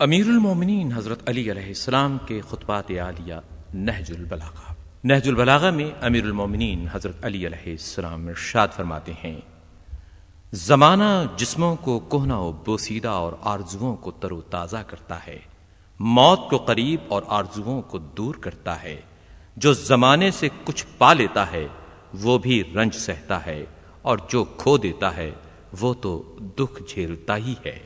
امیر المومنین حضرت علی علیہ السلام کے خطبات عالیہ نہج البلاغہ۔ نہج البلاغہ میں امیر المومنین حضرت علی علیہ السلام ارشاد فرماتے ہیں، زمانہ جسموں کو کوہنا و بوسیدہ اور آرزوؤں کو تر و تازہ کرتا ہے، موت کو قریب اور آرزوؤں کو دور کرتا ہے۔ جو زمانے سے کچھ پا لیتا ہے، وہ بھی رنج سہتا ہے، اور جو کھو دیتا ہے، وہ تو دکھ جھیلتا ہی ہے۔